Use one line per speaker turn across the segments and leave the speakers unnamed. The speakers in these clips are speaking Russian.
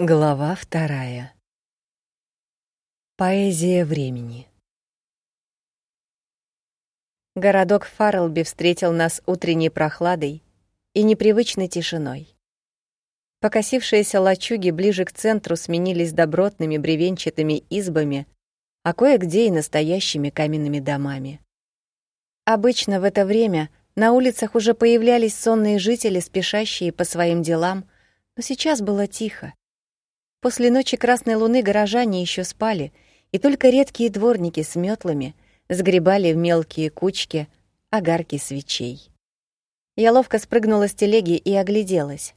Глава вторая. Поэзия времени.
Городок Фарлби встретил нас утренней прохладой и непривычной тишиной. Покосившиеся лачуги ближе к центру сменились добротными бревенчатыми избами, а кое-где и настоящими каменными домами. Обычно в это время на улицах уже появлялись сонные жители, спешащие по своим делам, но сейчас было тихо. После ночи Красной Луны горожане еще спали, и только редкие дворники с метлами сгребали в мелкие кучки огарки свечей. Я ловко спрыгнула с телеги и огляделась.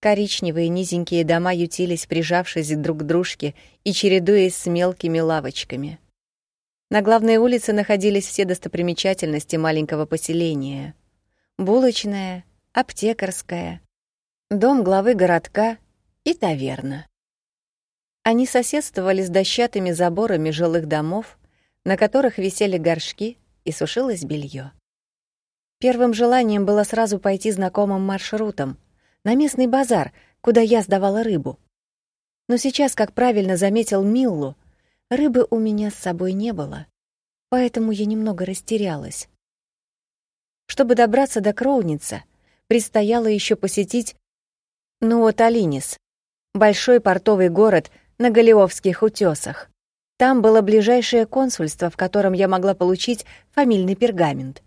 Коричневые низенькие дома ютились, прижавшись друг к дружке и чередуясь с мелкими лавочками. На главной улице находились все достопримечательности маленького поселения. Булочная, аптекарская, дом главы городка и таверна. Они соседствовали с дощатыми заборами жилых домов, на которых висели горшки и сушилось белье. Первым желанием было сразу пойти знакомым маршрутом, на местный базар, куда я сдавала рыбу. Но сейчас, как правильно заметил Миллу, рыбы у меня с собой не было, поэтому я немного растерялась. Чтобы добраться до Кроуница, предстояло еще посетить Нуоталинис, большой портовый город на Галиовских утесах. Там было ближайшее консульство, в котором я могла получить фамильный пергамент.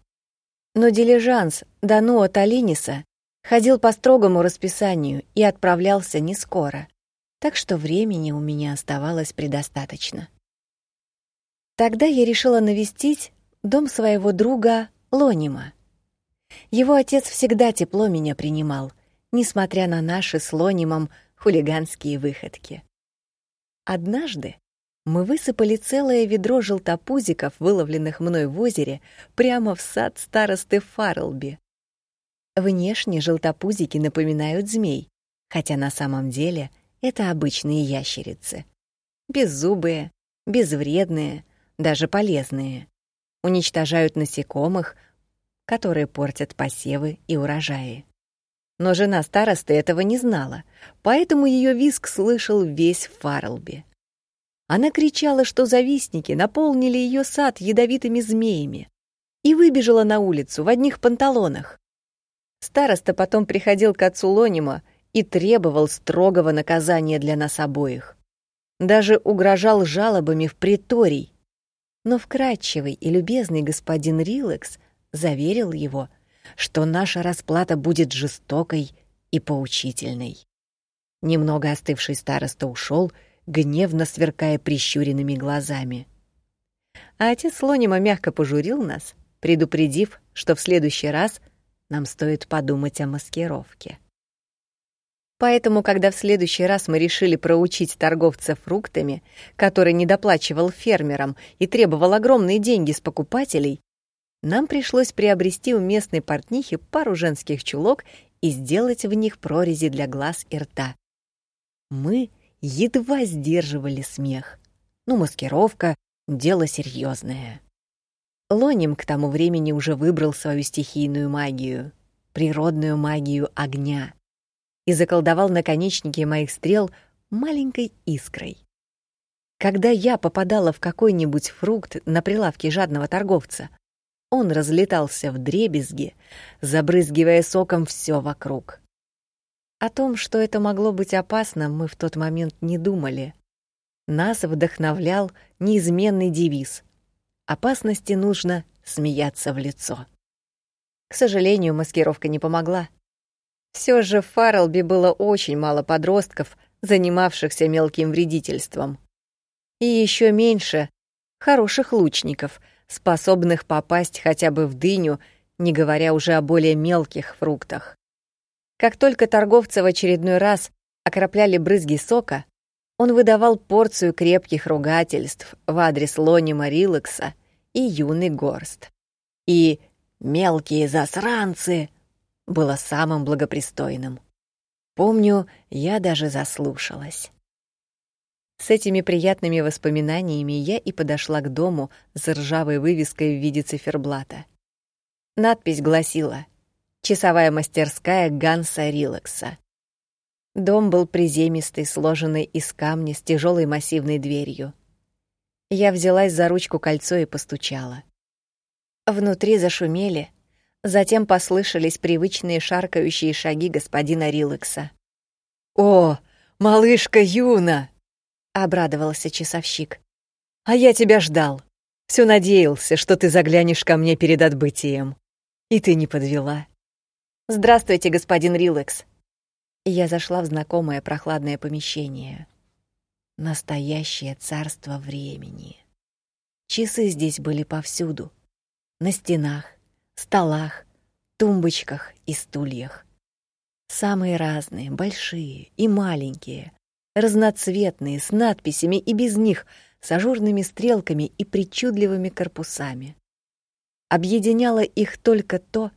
Но дилижанс до Нуа-Талиниса ходил по строгому расписанию и отправлялся не скоро, так что времени у меня оставалось предостаточно. Тогда я решила навестить дом своего друга Лонима. Его отец всегда тепло меня принимал, несмотря на наши с Лонимом хулиганские выходки. Однажды мы высыпали целое ведро желтопузиков, выловленных мной в озере, прямо в сад старосты Фарлби. Внешне желтопузики напоминают змей, хотя на самом деле это обычные ящерицы. Беззубые, безвредные, даже полезные. Уничтожают насекомых, которые портят посевы и урожаи. Но жена старосты этого не знала, поэтому ее визг слышал весь Фарлби. Она кричала, что завистники наполнили ее сад ядовитыми змеями, и выбежала на улицу в одних панталонах. Староста потом приходил к отцу Лонима и требовал строгого наказания для нас обоих. Даже угрожал жалобами в приторий. Но вкрадчивый и любезный господин Рилакс заверил его — что наша расплата будет жестокой и поучительной. Немного остывший староста ушел, гневно сверкая прищуренными глазами. А отец Лонима мягко пожурил нас, предупредив, что в следующий раз нам стоит подумать о маскировке. Поэтому, когда в следующий раз мы решили проучить торговца фруктами, который недоплачивал фермерам и требовал огромные деньги с покупателей, нам пришлось приобрести у местной портнихи пару женских чулок и сделать в них прорези для глаз и рта. Мы едва сдерживали смех. Ну, маскировка — дело серьезное. Лоним к тому времени уже выбрал свою стихийную магию, природную магию огня, и заколдовал наконечники моих стрел маленькой искрой. Когда я попадала в какой-нибудь фрукт на прилавке жадного торговца, он разлетался в дребезги, забрызгивая соком все вокруг. О том, что это могло быть опасно, мы в тот момент не думали. Нас вдохновлял неизменный девиз «Опасности нужно смеяться в лицо». К сожалению, маскировка не помогла. Все же в Фарлби было очень мало подростков, занимавшихся мелким вредительством. И еще меньше хороших лучников — способных попасть хотя бы в дыню, не говоря уже о более мелких фруктах. Как только торговца в очередной раз окропляли брызги сока, он выдавал порцию крепких ругательств в адрес Лонима Рилакса и юный Горст. И «мелкие засранцы» было самым благопристойным. Помню, я даже заслушалась. С этими приятными воспоминаниями я и подошла к дому с ржавой вывеской в виде циферблата. Надпись гласила «Часовая мастерская Ганса Рилакса». Дом был приземистый, сложенный из камня с тяжелой массивной дверью. Я взялась за ручку кольцо и постучала. Внутри зашумели, затем послышались привычные шаркающие шаги господина Рилыкса.
«О, малышка Юна!» — обрадовался часовщик. «А я тебя ждал. Все надеялся, что ты заглянешь ко мне перед отбытием. И ты не подвела».
«Здравствуйте, господин Рилыкс». Я зашла в знакомое прохладное помещение. Настоящее царство времени. Часы здесь были повсюду. На стенах, столах, тумбочках и стульях. Самые разные, большие и маленькие, разноцветные, с надписями и без них, с ажурными стрелками и причудливыми корпусами. Объединяло их только то,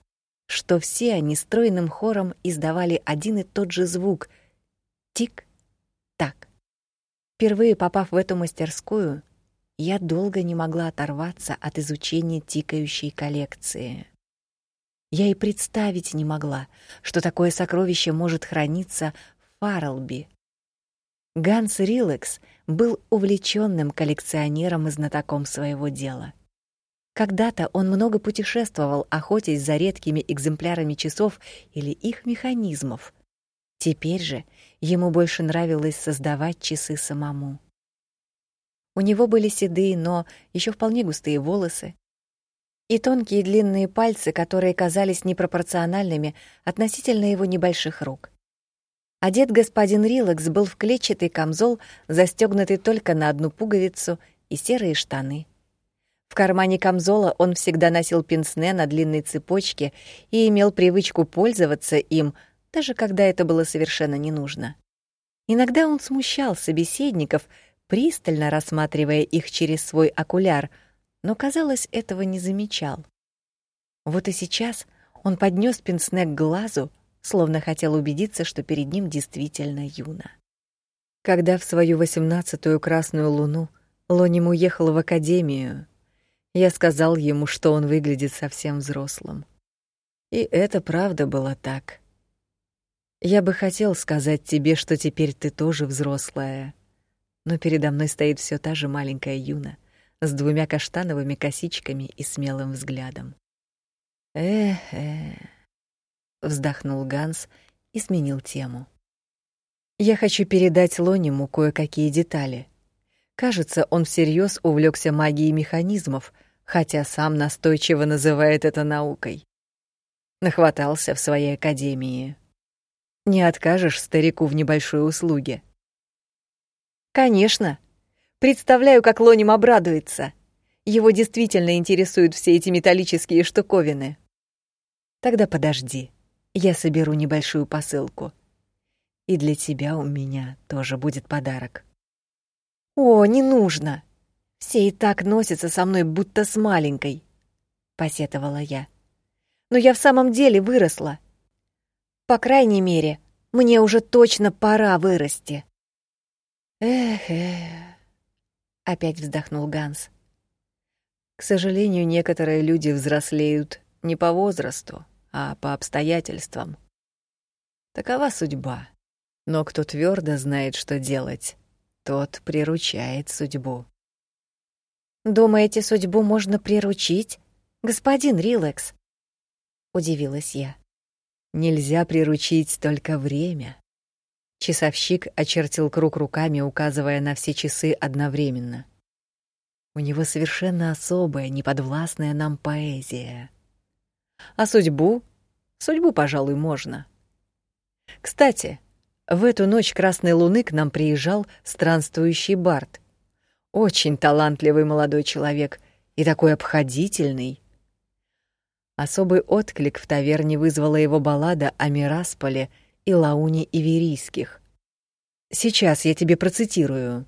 что все они стройным хором издавали один и тот же звук — тик-так. Впервые попав в эту мастерскую, я долго не могла оторваться от изучения тикающей коллекции. Я и представить не могла, что такое сокровище может храниться в Фарлби. Ганс Рилекс был увлеченным коллекционером и знатоком своего дела. Когда-то он много путешествовал, охотясь за редкими экземплярами часов или их механизмов. Теперь же ему больше нравилось создавать часы самому. У него были седые, но еще вполне густые волосы и тонкие длинные пальцы, которые казались непропорциональными относительно его небольших рук. Одет господин Рилакс был в клетчатый камзол, застегнутый только на одну пуговицу, и серые штаны. В кармане камзола он всегда носил пенсне на длинной цепочке и имел привычку пользоваться им — даже когда это было совершенно не нужно. Иногда он смущал собеседников, пристально рассматривая их через свой окуляр, но, казалось, этого не замечал. Вот и сейчас он поднес пенсне к глазу, словно хотел убедиться, что перед ним действительно Юна. Когда в свою восемнадцатую красную луну Лоним уехал в академию, я сказал ему, что он выглядит совсем взрослым. И это правда было так. Я бы хотел сказать тебе, что теперь ты тоже взрослая, но передо мной стоит все та же маленькая Юна с двумя каштановыми косичками и смелым взглядом. Эх-эх, вздохнул Ганс и сменил тему. Я хочу передать Лониму кое-какие детали. Кажется, он всерьез увлекся магией механизмов, хотя сам настойчиво называет это наукой. Нахватался в своей академии. Не откажешь старику в небольшой услуге. Конечно. Представляю, как Лоним обрадуется. Его действительно интересуют все эти металлические штуковины. Тогда подожди. Я соберу небольшую посылку. И для тебя у меня тоже будет подарок. О, не нужно. Все и так носятся со мной будто с маленькой, посетовала я. Но я в самом деле выросла. По крайней мере, мне уже точно пора вырасти. Эх, эх. Опять вздохнул Ганс. К сожалению, некоторые люди взрослеют не по возрасту, а по обстоятельствам. Такова судьба. Но кто твердо знает, что делать, тот приручает судьбу. Думаете, судьбу можно приручить, господин Рилекс? Удивилась я. Нельзя приручить только время. Часовщик очертил круг руками, указывая на все часы одновременно. У него совершенно особая, неподвластная нам поэзия. А судьбу? Судьбу, пожалуй, можно. Кстати, в эту ночь Красной Луны к нам приезжал странствующий бард. Очень талантливый молодой человек и такой обходительный. Особый отклик в таверне вызвала его баллада о Мирасполе и Лауне Иверийских. Сейчас я тебе процитирую.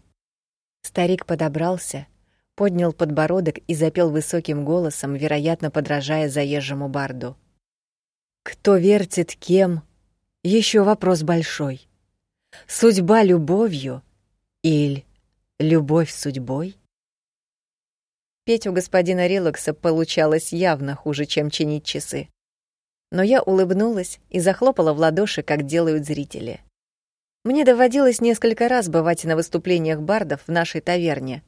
Старик подобрался, поднял подбородок и запел высоким голосом, вероятно, подражая заезжему барду. Кто вертит кем? Еще вопрос большой. Судьба любовью или любовь судьбой? Петь у господина Рилокса получалось явно хуже, чем чинить часы. Но я улыбнулась и захлопала в ладоши, как делают зрители. Мне доводилось несколько раз бывать на выступлениях бардов в нашей таверне.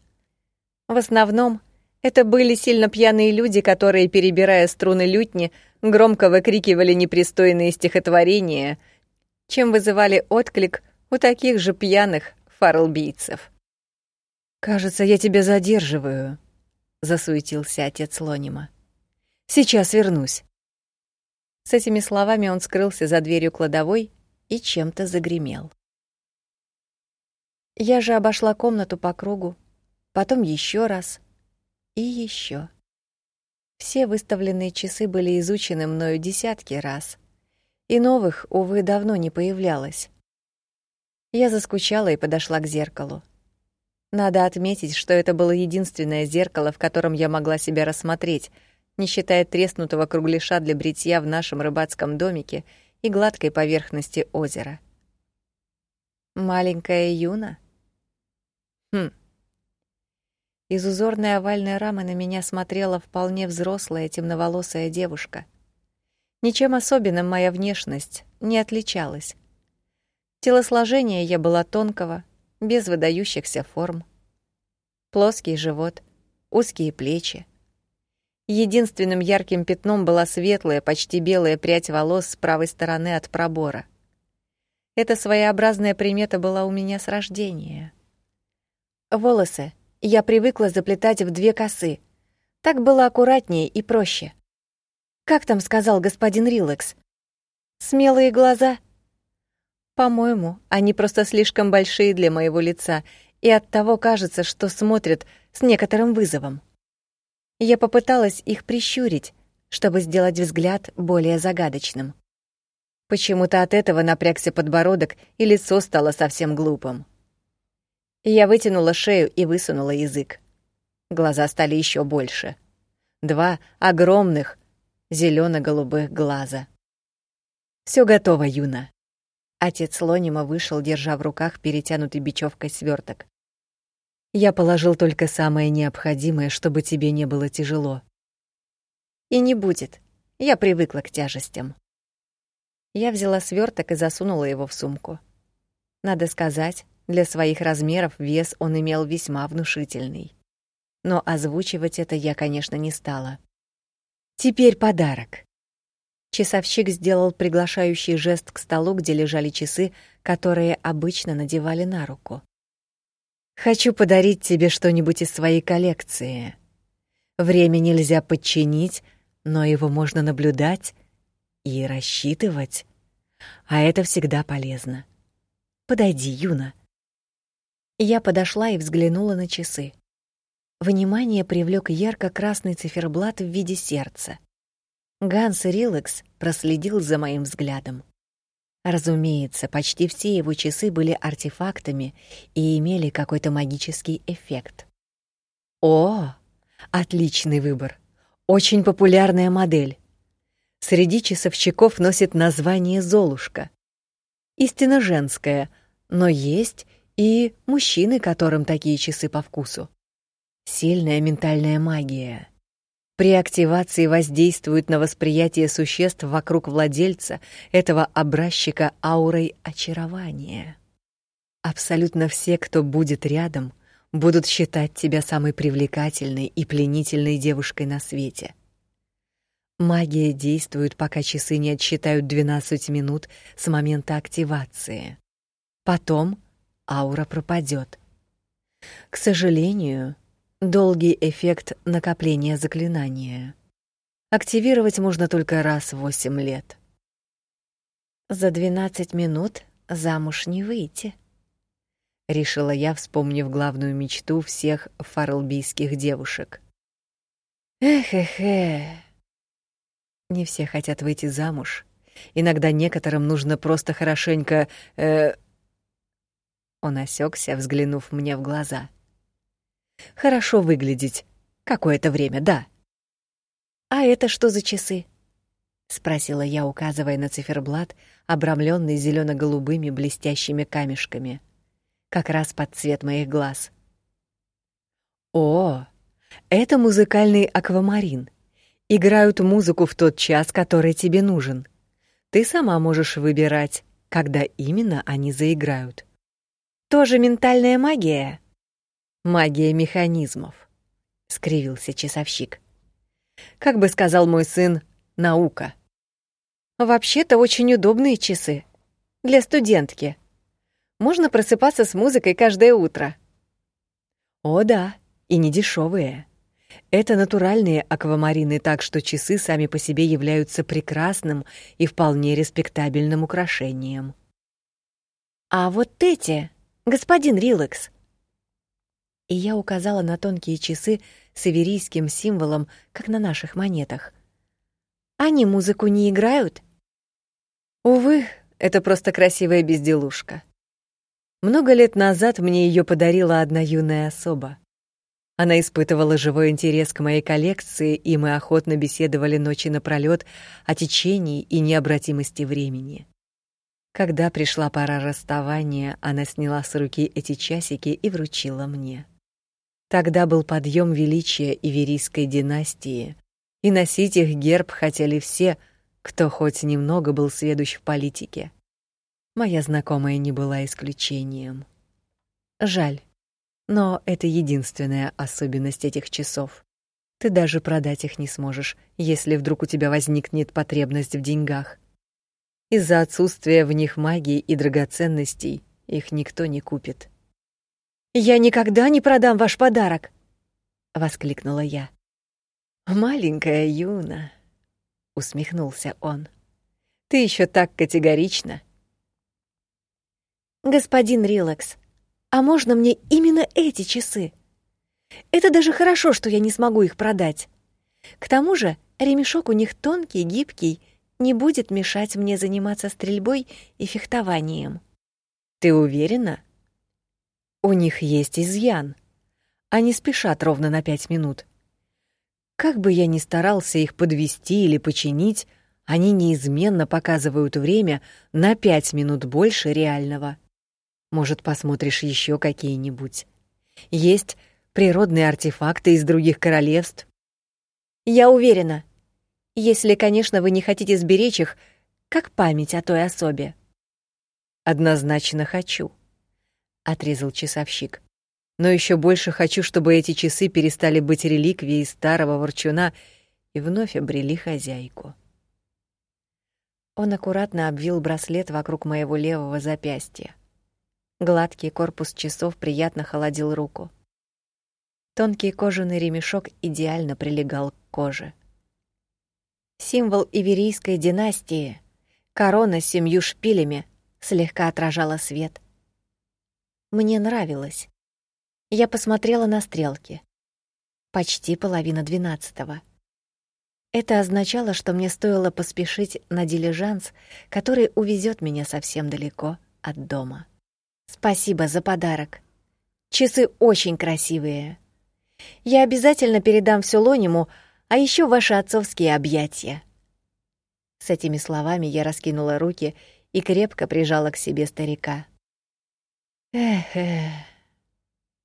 В основном это были сильно пьяные люди, которые, перебирая струны лютни, громко выкрикивали непристойные стихотворения, чем вызывали отклик у таких же пьяных фарлбийцев.
«Кажется, я тебя задерживаю», — засуетился отец Лонима. «Сейчас вернусь».
С этими словами он скрылся за дверью кладовой и чем-то загремел. Я же обошла комнату по кругу, потом еще раз и еще. Все выставленные часы были изучены мною десятки раз, и новых, увы, давно не появлялось. Я заскучала и подошла к зеркалу. Надо отметить, что это было единственное зеркало, в котором я могла себя рассмотреть, не считая треснутого кругляша для бритья в нашем рыбацком домике и гладкой поверхности озера. Маленькая Юна? Хм. Из узорной овальной рамы на меня смотрела вполне взрослая темноволосая девушка. Ничем особенным моя внешность не отличалась. Телосложение я была тонкого, без выдающихся форм. Плоский живот, узкие плечи. Единственным ярким пятном была светлая, почти белая прядь волос с правой стороны от пробора. Эта своеобразная примета была у меня с рождения. Волосы я привыкла заплетать в две косы. Так было аккуратнее и проще. Как там сказал господин Рилакс? Смелые глаза. По-моему, они просто слишком большие для моего лица, и оттого кажется, что смотрят с некоторым вызовом. Я попыталась их прищурить, чтобы сделать взгляд более загадочным. Почему-то от этого напрягся подбородок, и лицо стало совсем глупым. Я вытянула шею и высунула язык. Глаза стали еще больше. Два огромных зелено голубых глаза. Все готово, Юна. Отец Лонима вышел, держа в руках перетянутый бечевкой сверток. Я положил только самое необходимое, чтобы тебе не было тяжело. И не будет. Я привыкла к тяжестям. Я взяла сверток и засунула его в сумку. Надо сказать, для своих размеров вес он имел весьма внушительный. Но озвучивать это я, конечно, не стала. Теперь подарок. Часовщик сделал приглашающий жест к столу, где лежали часы, которые обычно надевали на руку. Хочу подарить тебе что-нибудь из своей коллекции. Время нельзя подчинить, но его можно наблюдать и рассчитывать. А это всегда полезно. Подойди, Юна. Я подошла и взглянула на часы. Внимание привлек ярко-красный циферблат в виде сердца. Ганс Рилакс проследил за моим взглядом. Разумеется, почти все его часы были артефактами и имели какой-то магический эффект. О, отличный выбор. Очень популярная модель. Среди часовщиков носит название Золушка. Истинно женская, но есть и мужчины, которым такие часы по вкусу. Сильная ментальная магия. При активации воздействует на восприятие существ вокруг владельца этого образчика аурой очарования. Абсолютно все, кто будет рядом, будут считать тебя самой привлекательной и пленительной девушкой на свете. Магия действует, пока часы не отсчитают 12 минут с момента активации. Потом аура пропадет. К сожалению, долгий эффект накопления заклинания. Активировать можно только раз в 8 лет. За 12 минут замуж не выйти, решила я, вспомнив главную мечту всех фарлбийских девушек. Эх-эх-эх. Не все хотят выйти замуж. Иногда некоторым нужно просто хорошенько э он осекся, взглянув мне в глаза. Хорошо выглядеть какое-то время, да. А это что за часы? спросила я, указывая на циферблат, обрамленный зелено голубыми блестящими камешками, как раз под цвет моих глаз. О, это музыкальный аквамарин. Играют музыку в тот час, который тебе нужен. Ты сама можешь выбирать,
когда именно они заиграют.
Тоже ментальная магия?
Магия механизмов, скривился часовщик. Как бы сказал мой сын, наука.
Вообще-то очень удобные часы для студентки. Можно просыпаться с музыкой каждое утро.
О да, и не дешевые. Это натуральные аквамарины, так что часы сами по себе являются прекрасным и вполне респектабельным украшением.
А вот эти, господин Рилакс. И я указала на тонкие часы с иверийским символом, как на наших монетах. Они музыку не играют?
Увы, это просто красивая безделушка. Много лет назад мне ее подарила одна юная особа. Она испытывала живой интерес к моей коллекции, и мы охотно беседовали ночи напролёт о течении и необратимости времени. Когда пришла пора расставания, она сняла с руки эти часики и вручила мне. Тогда был подъем величия Иверийской династии, и носить их герб хотели все, кто хоть немного был сведущ в политике. Моя знакомая не была исключением. Жаль, но это единственная особенность этих часов. Ты даже продать их не сможешь, если вдруг у тебя возникнет потребность в деньгах. Из-за отсутствия в них магии и драгоценностей их никто не купит.
Я никогда не продам ваш подарок, воскликнула я.
Маленькая Юна, усмехнулся он. Ты еще так категорична.
Господин Рилакс, а можно мне именно эти часы? Это даже хорошо, что я не смогу их продать. К тому же, ремешок у них тонкий, гибкий, не будет мешать мне заниматься стрельбой и фехтованием.
Ты уверена? У них есть изъян. Они спешат ровно на пять минут. Как бы я ни старался их подвести или починить, они неизменно показывают время на пять минут больше реального. Может, посмотришь еще какие-нибудь? Есть природные артефакты из других королевств.
Я уверена. Если, конечно, вы не хотите сберечь их, как память о той особе.
Однозначно хочу, отрезал часовщик. Но еще больше хочу, чтобы эти часы перестали быть реликвией старого ворчуна и вновь обрели хозяйку.
Он аккуратно обвил браслет вокруг моего левого запястья. Гладкий корпус часов приятно холодил руку. Тонкий кожаный ремешок идеально прилегал к коже. Символ иверийской династии, корона с семью шпилями, слегка отражала свет. Мне нравилось. Я посмотрела на стрелки. Почти половина двенадцатого. Это означало, что мне стоило поспешить на дилижанс, который увезет меня совсем далеко от дома. Спасибо за подарок. Часы очень красивые. Я обязательно передам все Лониму, а еще ваши отцовские объятия. С этими словами я раскинула руки и крепко прижала к себе старика. Эх-эх.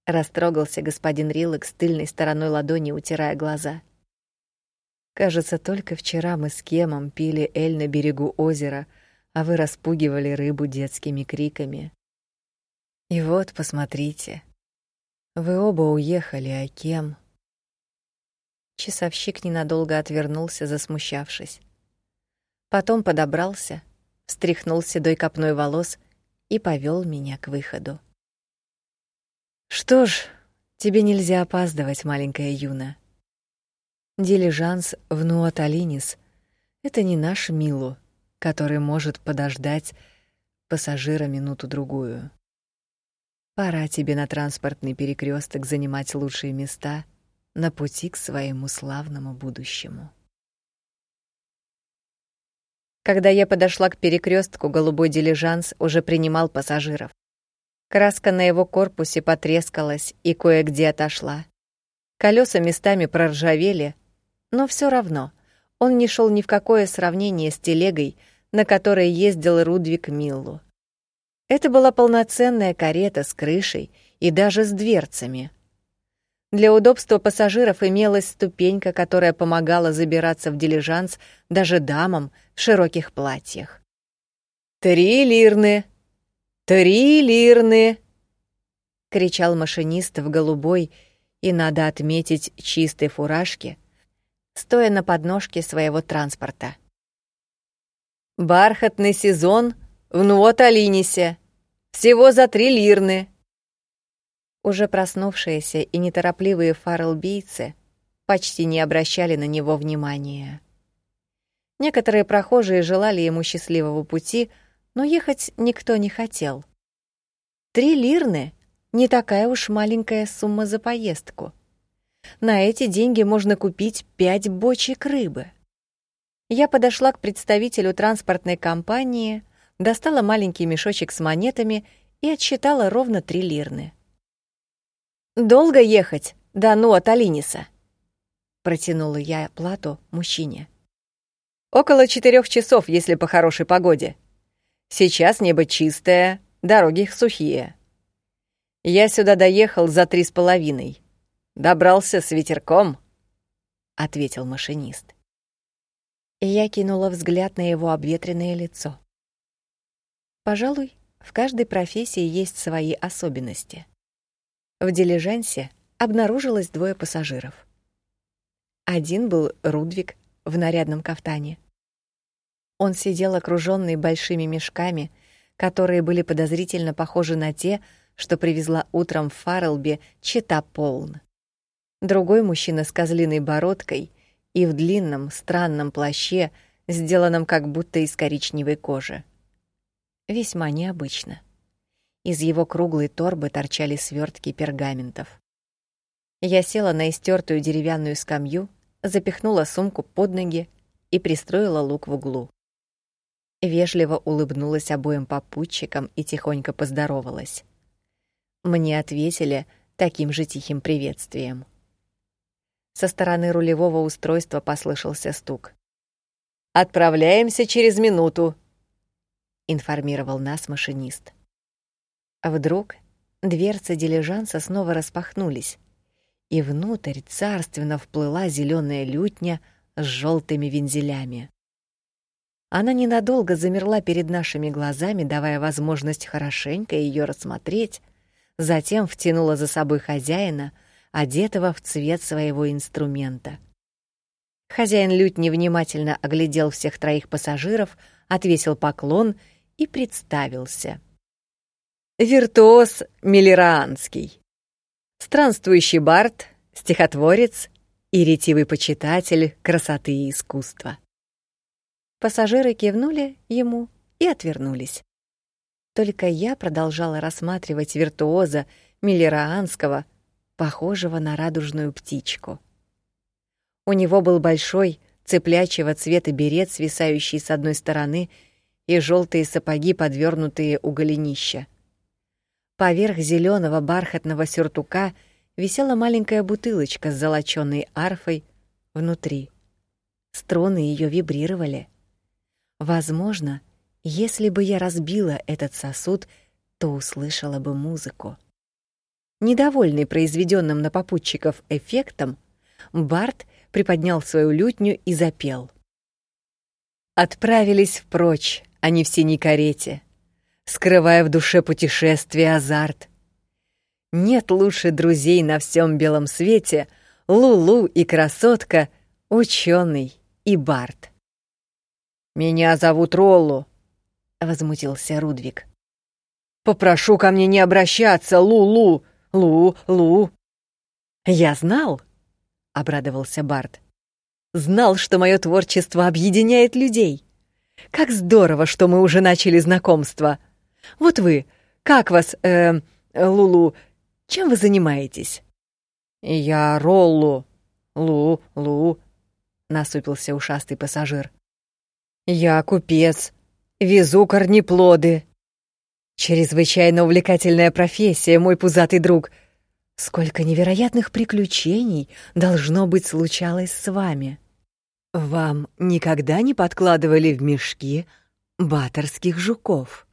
Растрогался господин Рилок с тыльной стороной ладони, утирая глаза.
Кажется, только вчера мы с Кемом пили эль на берегу озера, а вы распугивали рыбу детскими криками. И вот, посмотрите. Вы оба уехали, а кем?
Часовщик ненадолго отвернулся, засмущавшись. Потом подобрался, встряхнул седой копной волос и повел меня к выходу.
Что ж, тебе нельзя опаздывать, маленькая Юна. Дилижанс в Нуаталинис — это не наш Милу, который может подождать пассажира минуту-другую. Пора тебе на транспортный перекресток занимать лучшие места на пути к своему славному будущему.
Когда я подошла к перекрестку, голубой дилижанс уже принимал пассажиров. Краска на его корпусе потрескалась и кое-где отошла. Колеса местами проржавели, но все равно он не шел ни в какое сравнение с телегой, на которой ездил Рудвик Миллу. Это была полноценная карета с крышей и даже с дверцами. Для удобства пассажиров имелась ступенька, которая помогала забираться в дилижанс даже дамам в широких платьях.
Три лирны! Три лирны!» — кричал машинист в голубой и, надо отметить, чистой фуражке, стоя на подножке своего транспорта. «Бархатный сезон в Нуоталинисе! Всего за три лирны!» Уже проснувшиеся и неторопливые фарлбийцы почти не обращали на него внимания. Некоторые прохожие желали ему счастливого пути, но ехать никто не хотел. Три лирны — не такая уж маленькая сумма за поездку. На эти деньги можно купить пять бочек рыбы. Я подошла к представителю транспортной компании, достала маленький мешочек с монетами и отсчитала ровно три лирны. «Долго ехать до Нуа-Талиниса?» Протянула я плату мужчине. «Около четырех часов, если по хорошей погоде. Сейчас небо чистое, дороги сухие. Я сюда доехал за три с половиной. Добрался с ветерком», — ответил машинист. Я кинула взгляд на его обветренное лицо. Пожалуй, в каждой профессии есть свои особенности. В дилижансе обнаружилось двое пассажиров. Один был Рудвиг в нарядном кафтане. Он сидел окружённый большими мешками, которые были подозрительно похожи на те, что привезла утром в Фарлби чита Полн. Другой мужчина с козлиной бородкой и в длинном, странном плаще, сделанном как будто из коричневой кожи. Весьма необычно. Из его круглой торбы торчали свертки пергаментов. Я села на истертую деревянную скамью, запихнула сумку под ноги и пристроила лук в углу. Вежливо улыбнулась обоим попутчикам и тихонько поздоровалась. Мне ответили таким же тихим приветствием. Со стороны рулевого устройства послышался стук. Отправляемся через минуту, информировал нас машинист. А вдруг дверцы дилижанса снова распахнулись, и внутрь царственно вплыла зеленая лютня с желтыми вензелями. Она ненадолго замерла перед нашими глазами, давая возможность хорошенько ее рассмотреть, затем втянула за собой хозяина, одетого в цвет своего инструмента. Хозяин лютни внимательно оглядел всех троих пассажиров, отвесил поклон и представился — виртуоз Миллераанский, странствующий бард, стихотворец и ретивый почитатель красоты и искусства. Пассажиры кивнули ему и отвернулись. Только я продолжала рассматривать виртуоза Миллераанского, похожего на радужную птичку. У него был большой, цеплячего цвета берет, свисающий с одной стороны, и желтые сапоги, подвернутые у голенища. Поверх зеленого бархатного сюртука висела маленькая бутылочка с золочёной арфой внутри. Струны ее вибрировали. Возможно, если бы я разбила этот сосуд, то услышала бы музыку. Недовольный произведенным на попутчиков эффектом, Барт приподнял свою лютню и запел. Отправились прочь, они в синей карете скрывая в душе путешествия азарт. Нет лучше друзей на всем белом свете Лулу и красотка, ученый и Барт. «Меня зовут Роллу», — возмутился Рудвиг. «Попрошу ко мне не обращаться, Лу-Лу, Лу-Лу». «Я знал», — обрадовался Барт. «Знал, что мое творчество объединяет людей. Как здорово, что мы уже начали знакомство. Вот вы, как вас, э, Лулу, чем вы занимаетесь? Я Роллу. Лу-Лу, насупился ушастый пассажир. Я купец, везу корнеплоды. Чрезвычайно увлекательная профессия, мой пузатый друг. Сколько невероятных приключений должно быть случалось с вами. Вам никогда не подкладывали в мешки баторских жуков?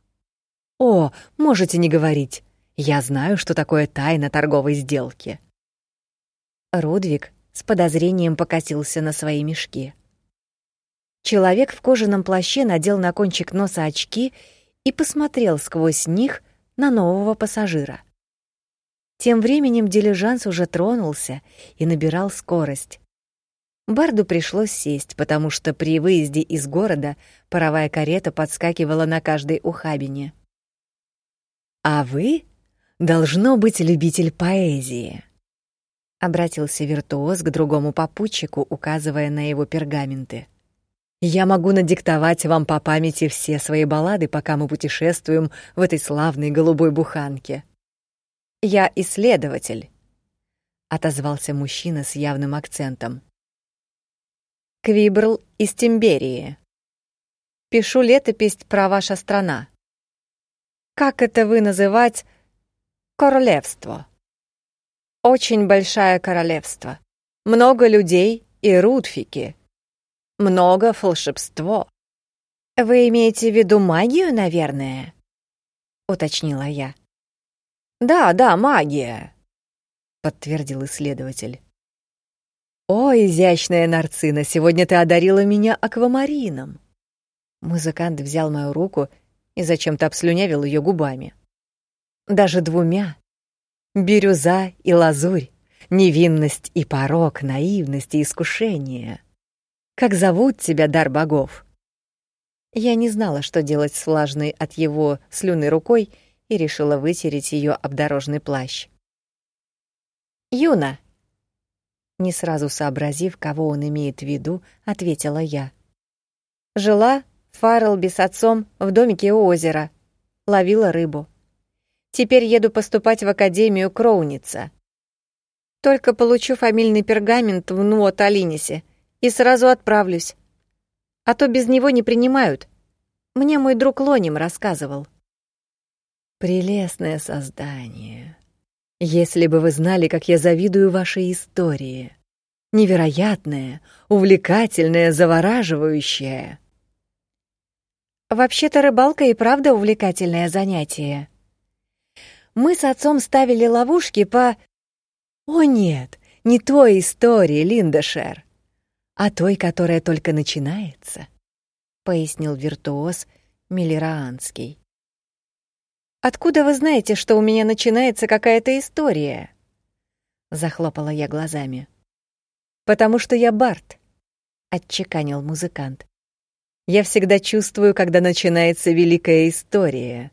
О, можете не говорить. Я знаю, что такое тайна торговой сделки. Рудвиг с подозрением покосился на свои мешки. Человек в кожаном плаще надел на кончик носа очки
и посмотрел сквозь них на нового пассажира. Тем временем дилижанс уже тронулся и набирал скорость. Барду пришлось сесть, потому что при выезде из города паровая карета подскакивала на каждой ухабине. «А вы, должно быть, любитель поэзии», — обратился виртуоз к другому попутчику, указывая на его пергаменты. «Я могу надиктовать вам по памяти все свои баллады, пока мы путешествуем в этой славной голубой буханке». «Я исследователь», — отозвался мужчина с явным акцентом. Квибрл из Тимберии. Пишу летопись про ваша страна. Как это вы называть королевство? Очень большое королевство. Много людей и рудфики. Много волшебство. Вы имеете в виду магию, наверное? уточнила я. Да, да, магия, подтвердил исследователь. «О, изящная нарцина, сегодня ты одарила меня аквамарином!» Музыкант взял мою руку и зачем-то обслюнявил ее губами. Даже двумя. Бирюза и лазурь, невинность и порок, наивность и искушение. Как зовут тебя, дар богов? Я не знала, что делать с влажной от его слюны рукой, и решила вытереть ее об дорожный плащ. «Юна», не сразу сообразив, кого он имеет в виду, ответила я. Жила в Фарлби с отцом в домике у озера. Ловила рыбу. Теперь еду поступать в Академию Кроуница. Только получу фамильный пергамент в Нуоталинисе и сразу отправлюсь. А то без него не принимают. Мне мой друг Лоним рассказывал.
Прелестное создание. Если бы вы знали, как я завидую вашей истории. Невероятная, увлекательная, завораживающая.
Вообще-то рыбалка и правда увлекательное занятие. Мы с отцом ставили ловушки по...
О нет, не той истории, Линдашер, а той, которая только начинается, пояснил виртуоз Миллераанский.
Откуда вы знаете, что у меня начинается какая-то история? Захлопала я глазами.
Потому что я Барт, отчеканил музыкант. Я всегда чувствую, когда начинается великая история.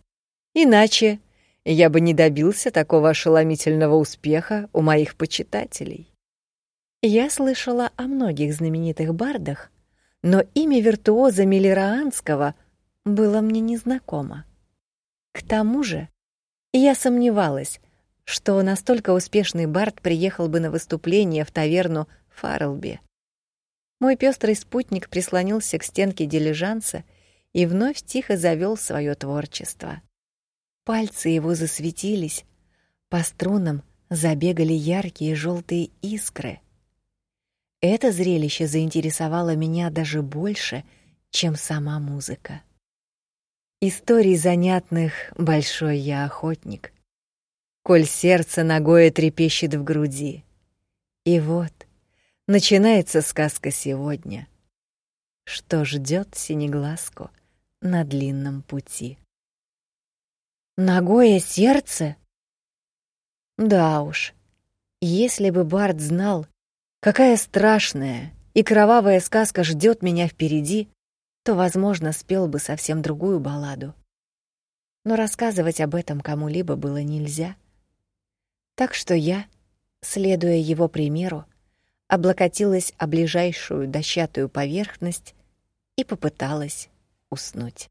Иначе я бы не добился такого ошеломительного успеха у моих почитателей. Я слышала о многих знаменитых бардах, но имя виртуоза Миллераанского было мне незнакомо. К тому же, я сомневалась, что настолько успешный бард приехал бы на выступление в таверну Фарлби. Мой пестрый спутник прислонился к стенке дилижанса и вновь тихо завел свое творчество. Пальцы его засветились, по струнам забегали яркие желтые искры. Это зрелище заинтересовало меня даже больше, чем сама музыка. Историй занятных большой я охотник, коль сердце ногое трепещет в груди. И вот начинается сказка сегодня, что ждет синеглазку на длинном пути.
Ногое сердце?
Да уж, если бы Барт знал, какая страшная и кровавая сказка ждет меня впереди, то, возможно, спел бы совсем другую балладу. Но рассказывать об этом кому-либо было нельзя. Так что я, следуя его примеру, облокотилась о ближайшую дощатую поверхность и попыталась уснуть.